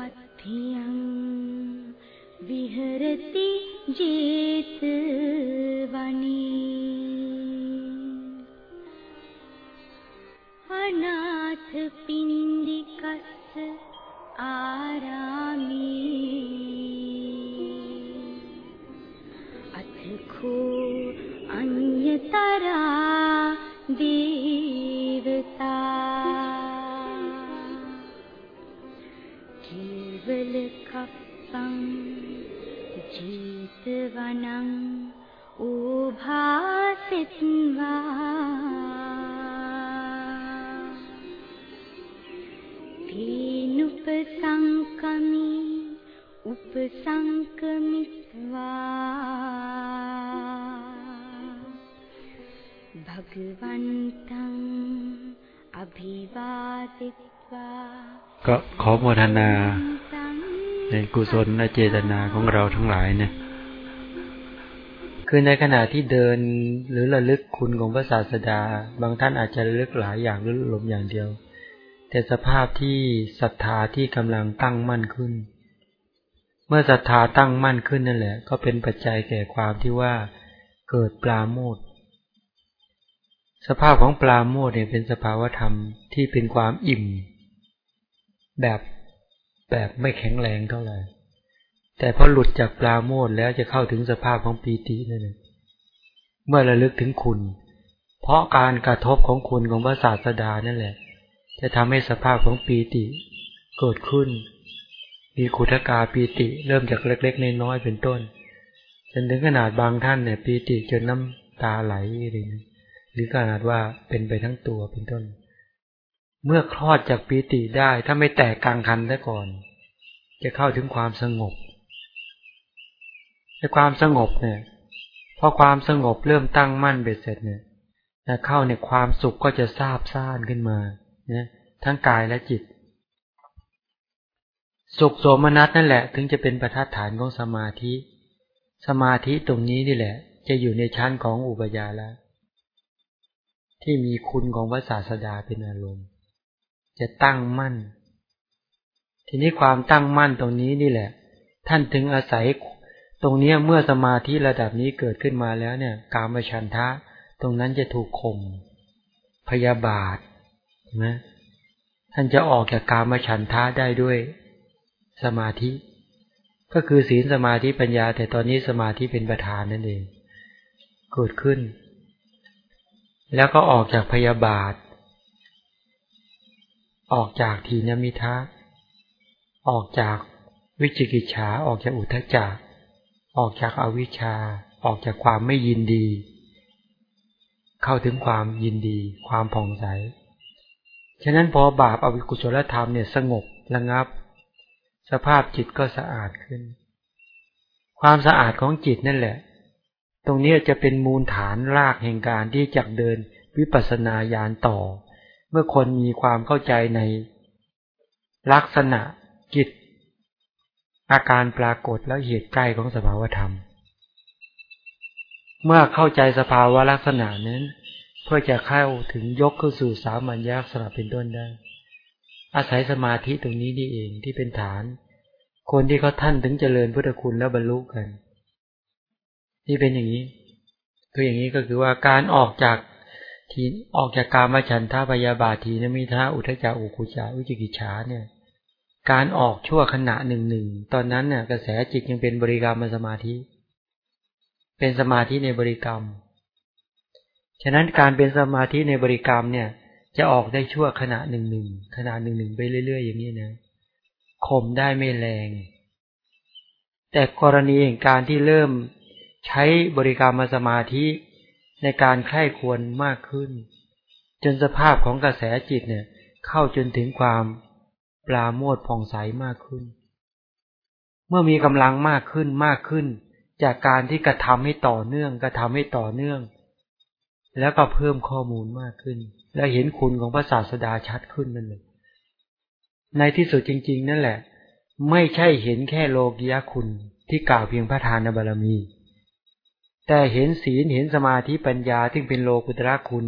पथ्यं विहरति जेत् वनी ජීවල කප්පං ජීතවනං ඕභාසිත්වා පීනුපසංකමි උපසංකමිත්වා භගවන්තං අභිවාදිත්වා ก็ขอโมทนา ในกุศลและเจตนาของเราทั้งหลายเนี่ย คือในขณะที่เดินหรือระลึกคุณของพระศาสดา บางท่านอาจจะระลึกหลายอย่างหรือลมอย่างเดียว แต่สภาพที่ศรัทธาที่กำลังตั้งมั่นขึ้น เมื่อศรัทธาตั้งมั่นขึ้นนั่นแหละ ก็เป็นปัจจัยแก่ความที่ว่าเกิดปลาโมดสภาพของปลาโมดเนี่ยเป็นสภาวธรรมที่เป็นความอิ่ม แบบแบบไม่แข็งแรงเท่าไหร่ แต่พอหลุดจากปลาโมดแล้วจะเข้าถึงสภาพของปีตินั่นเองเมื่อระลึกถึงคุณ เพราะการกระทบของคุณของพระศาสดานั่นแหละ จะทำให้สภาพของปีติเกิดขึ้น มีขุทกาปีติเริ่มจากเล็กๆน้อยๆเป็นต้น จนถึงขนาดบางท่านเนี่ยปีติจนน้ำตาไหลอะไรหรือขนาดว่าเป็นไปทั้งตัวเป็นต้น เมื่อคลอดจากปีติได้ ถ้าไม่แตกกลางคันซะก่อน จะเข้าถึงความสงบในความสงบเนี่ยพอความสงบเริ่มตั้งมั่นเบ็ดเสร็จเนี่ยเข้าเนี่ยความสุขก็จะซาบซ่านขึ้นมาเนี่ยทั้งกายและจิต สุขโสมนัสนั่นแหละ ถึงจะเป็นประทัดฐานของสมาธิ สมาธิตรงนี้นี่แหละ จะอยู่ในชั้นของอุปยาแล้วที่มีคุณของพระศาสดาเป็นอารมณ์ จะตั้งมั่น ทีนี้ความตั้งมั่นตรงนี้นี่แหละ ท่านถึงอาศัยตรงนี้เมื่อสมาธิระดับนี้เกิดขึ้นมาแล้วเนี่ย กามชันทะ ตรงนั้นจะถูกข่มพยาบาทนะท่านจะออกจากกามฉันทะได้ด้วยสมาธิ ก็คือศีลสมาธิปัญญา แต่ตอนนี้สมาธิเป็นประธานนั่นเองเกิดขึ้น แล้วก็ออกจากพยาบาท ออกจากทีนมิทะ ออกจากวิจิกิจฉาออกจากอุทจักออกจากอวิชชา ออกจากความไม่ยินดี เข้าถึงความยินดี ความผ่องใส ฉะนั้นพอบาปอวิกุศลธรรมเนี่ยสงบระงับ สภาพจิตก็สะอาดขึ้น ความสะอาดของจิตนั่นแหละ ตรงนี้จะเป็นมูลฐานรากแห่งการที่จะเดินวิปัสสนาญาณต่อ เมื่อคนมีความเข้าใจในลักษณะกิจ อาการปรากฏและเหตุใกล้ของสภาวธรรม เมื่อเข้าใจสภาวะลักษณะนั้น เพื่อจะเข้าถึงยกขึ้นสู่สามัญญลักษณะเป็นต้นได้ อาศัยสมาธิตรงนี้นี่เองที่เป็นฐาน คนที่เขาท่านถึงเจริญพุทธคุณแล้วบรรลุกันที่เป็นอย่างนี้ คืออย่างนี้ก็คือว่าการออกจาก ทีออกจากการมาฉันท่าพยาบาทีนมิท่าอุทจาอุคุจาวิจิกิจฉาเนี่ย การออกชั่วขณะหนึ่งหนึ่งตอนนั้นเนี่ยกระแสจิตยังเป็นบริกรรมสมาธิ เป็นสมาธิในบริกรรม ฉะนั้นการเป็นสมาธิในบริกรรมเนี่ย จะออกได้ชั่วขณะหนึ่งหนึ่งขณะหนึ่งหนึ่งไปเรื่อย ๆ อย่างนี้นะข่มได้ไม่แรง แต่กรณีแห่งการที่เริ่มใช้บริกรรมสมาธิ ในการไข้ควรมากขึ้น จนสภาพของกระแสจิตเนี่ย เข้าจนถึงความปลาโมดผ่องใสมากขึ้น เมื่อมีกำลังมากขึ้นมากขึ้น จากการที่กระทำให้ต่อเนื่องกระทำให้ต่อเนื่อง แล้วก็เพิ่มข้อมูลมากขึ้น และเห็นคุณของพระศาสดาชัดขึ้นนั่นเลยในที่สุดจริง ๆ นั่นแหละ ไม่ใช่เห็นแค่โลกียคุณที่กล่าวเพียงพระทานบารมี แต่เห็นศีลเห็นสมาธิปัญญาที่เป็นโลกุตระคุณ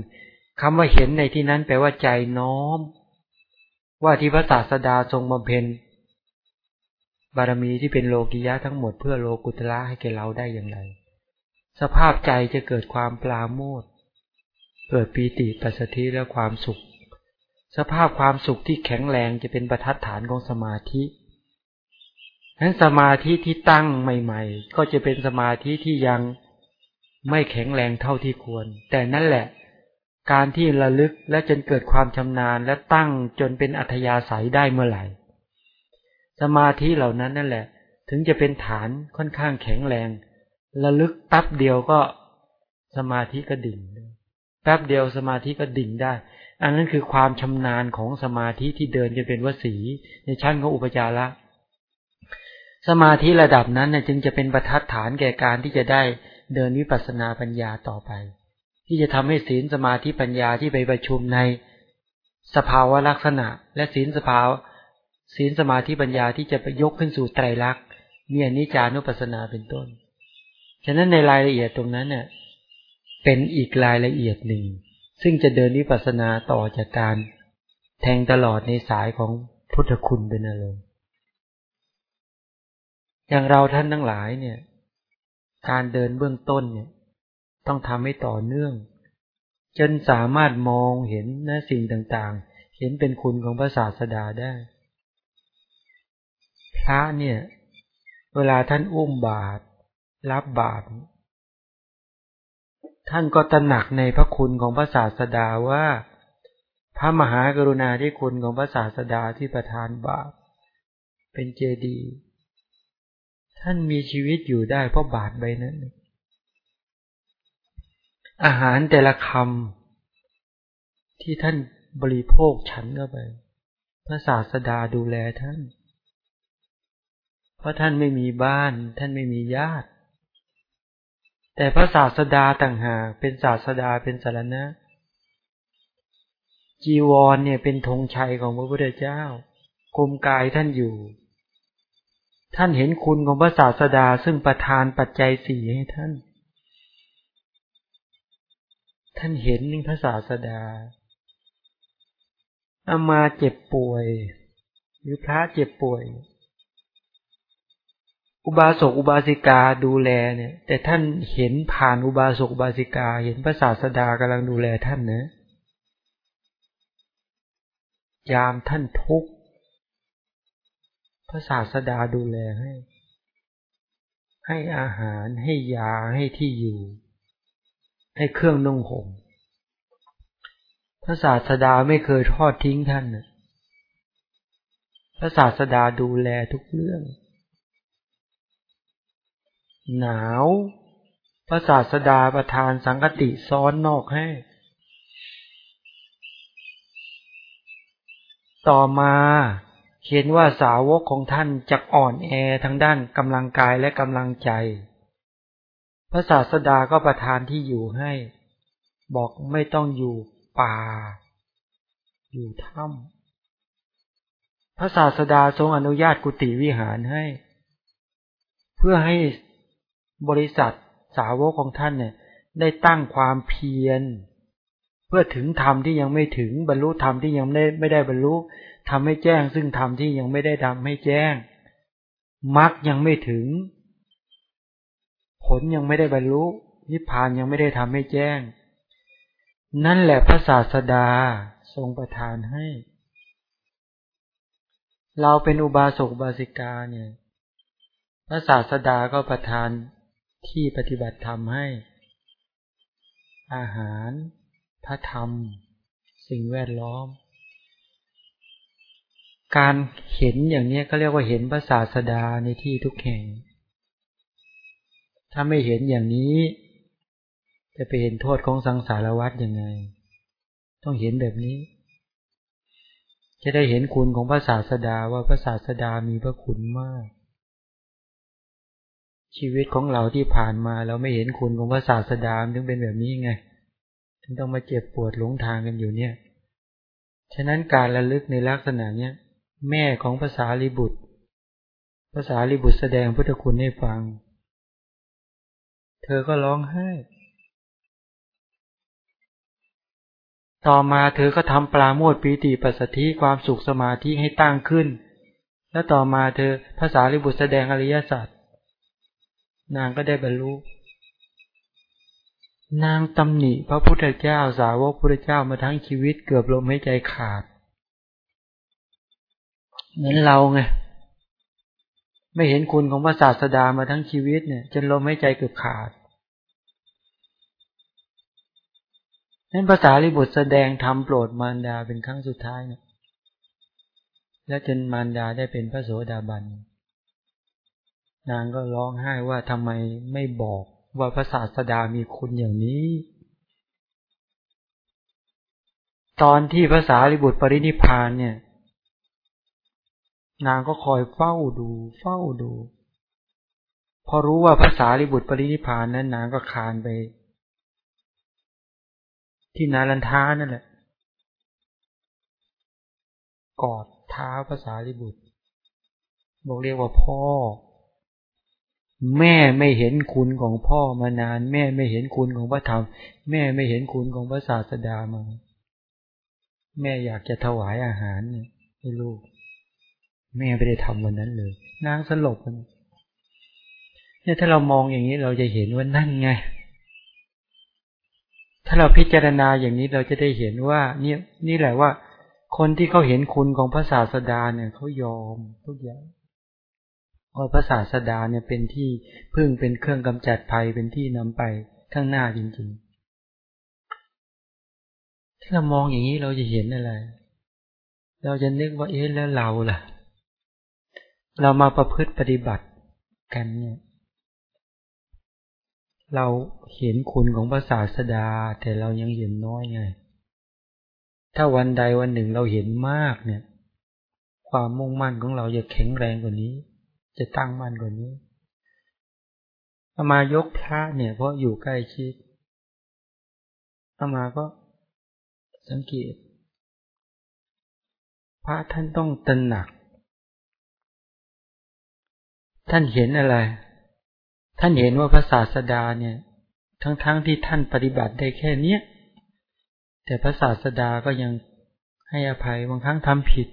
คำว่าเห็นในที่นั้นแปลว่าใจน้อม ว่าที่พระศาสดาทรงบำเพ็ญ บารมีที่เป็นโลกิยะทั้งหมดเพื่อโลกุตละให้แก่เราได้อย่างไร สภาพใจจะเกิดความปลาโมดเกิดปีติปัสสธิและความสุข สภาพความสุขที่แข็งแรงจะเป็นประทัดฐานของสมาธิฉะนั้นสมาธิที่ตั้งใหม่ ๆ ก็จะเป็นสมาธิที่ยัง ไม่แข็งแรงเท่าที่ควร แต่นั่นแหละ การที่ระลึกและจนเกิดความชำนาญและตั้งจนเป็นอัธยาศัยได้เมื่อไหร่ สมาธิเหล่านั้นนั่นแหละ ถึงจะเป็นฐานค่อนข้างแข็งแรง ระลึกแป๊บเดียวก็สมาธิก็ดิ่ง แป๊บเดียวสมาธิก็ดิ่งได้ อันนั้นคือความชำนาญของสมาธิที่เดินจะเป็นวสีในชั้นของอุปจาระสมาธิระดับนั้นจึงจะเป็นประทัดฐานแก่การที่จะได้ เดินวิปัสสนาปัญญาต่อไป ที่จะทำให้ศีลสมาธิปัญญาที่ไปประชุมในสภาวะลักษณะ และศีลสภาวศีลสมาธิปัญญาที่จะไปยกขึ้นสู่ไตรลักษณ์มีอนิจจานุปัสสนาเป็นต้น ฉะนั้นในรายละเอียดตรงนั้นเนี่ยเป็นอีกรายละเอียดหนึ่ง ซึ่งจะเดินวิปัสสนาต่อจากการ แทงตลอดในสายของพุทธคุณเป็นอารมณ์อย่างเราท่านทั้งหลายเนี่ย การเดินเบื้องต้นเนี่ย ต้องทำให้ต่อเนื่อง จนสามารถมองเห็นนะสิ่งต่างๆ เห็นเป็นคุณของพระศาสดาได้ พระเนี่ย เวลาท่านอุ้มบาตรรับบาตรท่านก็ตระหนักในพระคุณของพระศาสดาว่า พระมหากรุณาธิคุณของพระศาสดาที่ประทานบาปเป็นเจดีย์ ท่านมีชีวิตอยู่ได้เพราะบาทใบนั้น อาหารแต่ละคำที่ท่านบริโภคฉันเข้าไป พระศาสดาดูแลท่าน เพราะท่านไม่มีบ้าน ท่านไม่มีญาติ แต่พระศาสดาต่างหากเป็นศาสดาเป็นสารณะ จีวรเนี่ยเป็นธงชัยของพระพุทธเจ้ากุมกายท่านอยู่ ท่านเห็นคุณของพระศาสดาซึ่งประทานปัจจัยสี่ให้ท่าน ท่านเห็นในพระศาสดาอามาเจ็บป่วย หรือพระเจ็บป่วย อุบาสกอุบาสิกาดูแลเนี่ย แต่ท่านเห็นผ่านอุบาสกอุบาสิกา เห็นพระศาสดากำลังดูแลท่านนะยามท่านทุกข์ พระศาสดาดูแลให้ ให้อาหารให้ยาให้ที่อยู่ ให้เครื่องนุ่งห่มพระศาสดาไม่เคยทอดทิ้งท่านนะพระศาสดาดูแลทุกเรื่อง หนาวพระศาสดาประทานสังกติซ้อนนอกให้ต่อมา เห็นว่าสาวกของท่านจักอ่อนแอทั้งด้านกำลังกายและกำลังใจ พระศาสดาก็ประทานที่อยู่ให้ บอกไม่ต้องอยู่ป่า อยู่ถ้ำพระศาสดาทรงอนุญาตกุฏิวิหารให้ เพื่อให้บริษัทสาวกของท่านเนี่ยได้ตั้งความเพียร เพื่อถึงธรรมที่ยังไม่ถึงบรรลุธรรมที่ยังไม่ได้ไม่ได้บรรลุ ทำให้แจ้งซึ่งธรรมที่ยังไม่ได้ทำให้แจ้งมรรคยังไม่ถึง ผลยังไม่ได้บรรลุ นิพพานยังไม่ได้ทำให้แจ้ง นั่นแหละพระศาสดาทรงประทานให้ เราเป็นอุบาสกบาสิกาเนี่ย พระศาสดาก็ประทานที่ปฏิบัติธรรมให้ อาหารพระธรรม สิ่งแวดล้อม การเห็นอย่างนี้ก็เรียกว่าเห็นพระศาสดาในที่ทุกแห่ง ถ้าไม่เห็นอย่างนี้ จะไปเห็นโทษของสังสารวัฏยังไง ต้องเห็นแบบนี้ จะได้เห็นคุณของพระศาสดาว่าพระศาสดามีพระคุณมาก ชีวิตของเราที่ผ่านมาเราไม่เห็นคุณของพระศาสดาถึงเป็นแบบนี้ไง ถึงต้องมาเจ็บปวดหลงทางกันอยู่เนี่ย ฉะนั้นการระลึกในลักษณะเนี้ย แม่ของภาษาลิบุตรภาษาลิบุตรแสดงพุทธคุณให้ฟัง เธอก็ร้องไห้ ต่อมาเธอก็ทำปลาโมดปีติปัสสธิความสุขสมาธิให้ตั้งขึ้น แล้วต่อมาเธอภาษาลิบุตรแสดงอริยสัจนางก็ได้บรรลุนางตำหนิพระพุทธเจ้าสาวกพุทธเจ้ามาทั้งชีวิตเกือบลมหายใจขาด เหมือนเราไงไม่เห็นคุณของพระศาสดามาทั้งชีวิตเนี่ย จนลมหายใจเกือบขาดนั้นภาษาลิบุตรแสดงธรรมโปรดมารดาเป็นครั้งสุดท้ายเนี่ย และจนมารดาได้เป็นพระโสดาบัน นางก็ร้องไห้ว่าทำไมไม่บอกว่าพระศาสดามีคุณอย่างนี้ ตอนที่ภาษาลิบุตรปรินิพานเนี่ย นางก็คอยเฝ้าดู เฝ้าดู พอรู้ว่าภาษาลิบุตรปรินิพานนั้น นางก็คานไป ที่นาลันทานั่นแหละ กอดเท้าภาษาลิบุตร บอกเรียกว่าพ่อ แม่ไม่เห็นคุณของพ่อมานาน แม่ไม่เห็นคุณของพระธรรม แม่ไม่เห็นคุณของพระศาสดามา แม่อยากจะถวายอาหารให้ลูก แม่ไม่ได้ทำวันนั้นเลย นางสลบมันเนี่ยถ้าเรามองอย่างนี้เราจะเห็นว่านั่นไง ถ้าเราพิจารณาอย่างนี้เราจะได้เห็นว่า เนี่ย นี่แหละว่า คนที่เขาเห็นคุณของพระศาสดาเนี่ยเขายอมทุกอย่างว่าพระศาสดาเนี่ยเป็นที่พึ่งเป็นเครื่องกำจัดภัยเป็นที่นำไปข้างหน้าจริงๆ ถ้าเรามองอย่างนี้เราจะเห็นอะไร เราจะนึกว่าเอ๊ะแล้วเราล่ะ เรามาประพฤติปฏิบัติกันเนี่ย เราเห็นคุณของพระศาสดา แต่เรายังเห็นน้อยไง ถ้าวันใดวันหนึ่งเราเห็นมากเนี่ย ความมุ่งมั่นของเราจะแข็งแรงกว่านี้ จะตั้งมั่นกว่านี้อามายกพระเนี่ย เพราะอยู่ใกล้ชิดอามาก็สังเกต พระท่านต้องตระหนัก ท่านเห็นอะไร ท่านเห็นว่าพระศาสดาเนี่ย ทั้งๆทที่ท่านปฏิบัติได้แค่เนี้ยแต่พระศาสดาก็ยังให้อภัยบางครั้งทำผิด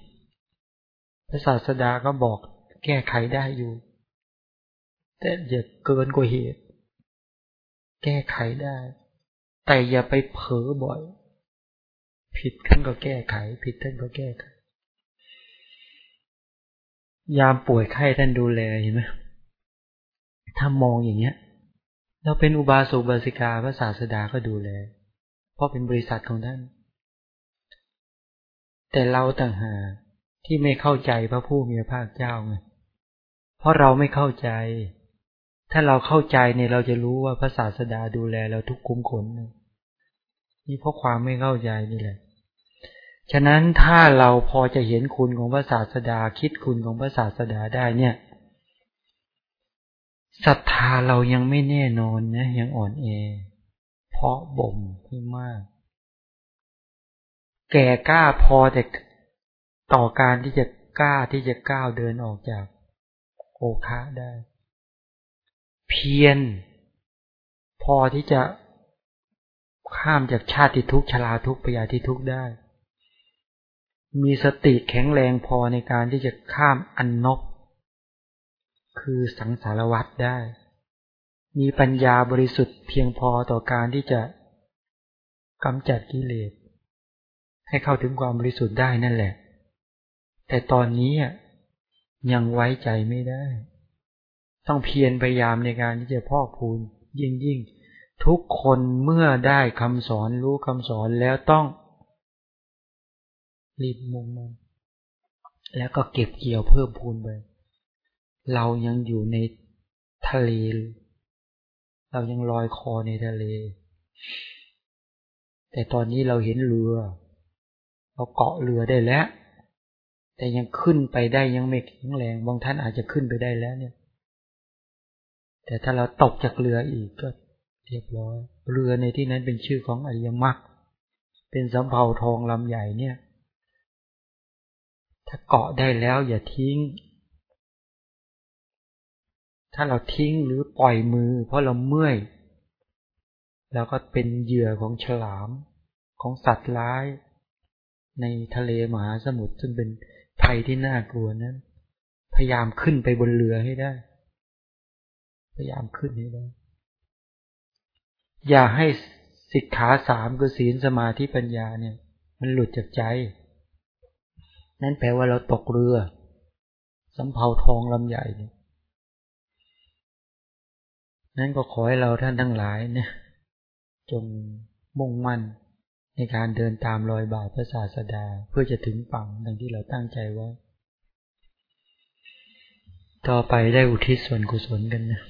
พระศาสดาก็บอกแก้ไขได้อยู่ แต่อย่าเกินกว่าเหตุ แก้ไขได้ แต่อย่าไปเผลอบ่อย ผิดท่านก็แก้ไข ผิดท่านก็แก้ไข ยามป่วยไข้ท่านดูแลเห็นไหมถ้ามองอย่างเงี้ย เราเป็นอุบาสกบาสิกาพระศาสดาก็ดูแล เพราะเป็นบริษัทของท่าน แต่เราต่างหากที่ไม่เข้าใจพระผู้มีพระภาคเจ้าไงเพราะเราไม่เข้าใจ ถ้าเราเข้าใจเนี่ยเราจะรู้ว่าพระศาสดาดูแลเราทุกคุ้มขนนี่เพราะความไม่เข้าใจนี่แหละ ฉะนั้นถ้าเราพอจะเห็นคุณของพระศาสดา คิดคุณของพระศาสดาได้เนี่ยศรัทธาเรายังไม่แน่นอนนะยังอ่อนแอ เพราะบ่มให้มาก แก่กล้าพอแต่ต่อการที่จะกล้าที่จะก้าวเดินออกจากโอคะได้ เพียรพอที่จะข้ามจากชาติทุกชราทุกปยาที่ทุกได้ มีสติแข็งแรงพอในการที่จะข้ามอันนบคือสังสารวัตรได้ มีปัญญาบริสุทธิ์เพียงพอต่อการที่จะกำจัดกิเลส ให้เข้าถึงความบริสุทธิ์ได้นั่นแหละ แต่ตอนนี้ยังไว้ใจไม่ได้ ต้องเพียรพยายามในการที่จะพอกพูนยิ่งยิ่ง ทุกคนเมื่อได้คำสอนรู้คำสอนแล้วต้อง รีบมุ่งมั่นแล้วก็เก็บเกี่ยวเพิ่มพูนไป เรายังอยู่ในทะเล เรายังลอยคอในทะเล แต่ตอนนี้เราเห็นเรือ เราเกาะเรือได้แล้ว แต่ยังขึ้นไปได้ยังไม่แข็งแรง บางท่านอาจจะขึ้นไปได้แล้วเนี่ย แต่ถ้าเราตกจากเรืออีกก็เรียบร้อย เรือในที่นั้นเป็นชื่อของอริยมรรค เป็นสำเภาทองลำใหญ่เนี่ย ถ้าเกาะได้แล้วอย่าทิ้ง ถ้าเราทิ้งหรือปล่อยมือ เพราะเราเมื่อยเราก็เป็นเหยื่อของฉลามของสัตว์ร้าย ในทะเลมหาสมุทรซึ่งเป็นภัยที่น่ากลัวนั้น พยายามขึ้นไปบนเรือให้ได้ พยายามขึ้นให้ได้ อย่าให้สิกขาสามคือศีลสมาธิปัญญาเนี่ย มันหลุดจากใจ นั่นแปลว่าเราตกเรือสำเภาทองลำใหญ่นั่นก็ขอให้เราท่านทั้งหลายเนี่ย จงมุ่งมั่นในการเดินตามรอยบาทพระศาสดาเพื่อจะถึงฝั่งดังที่เราตั้งใจไว้ ต่อไปได้อุทิศส่วนกุศลกันนะ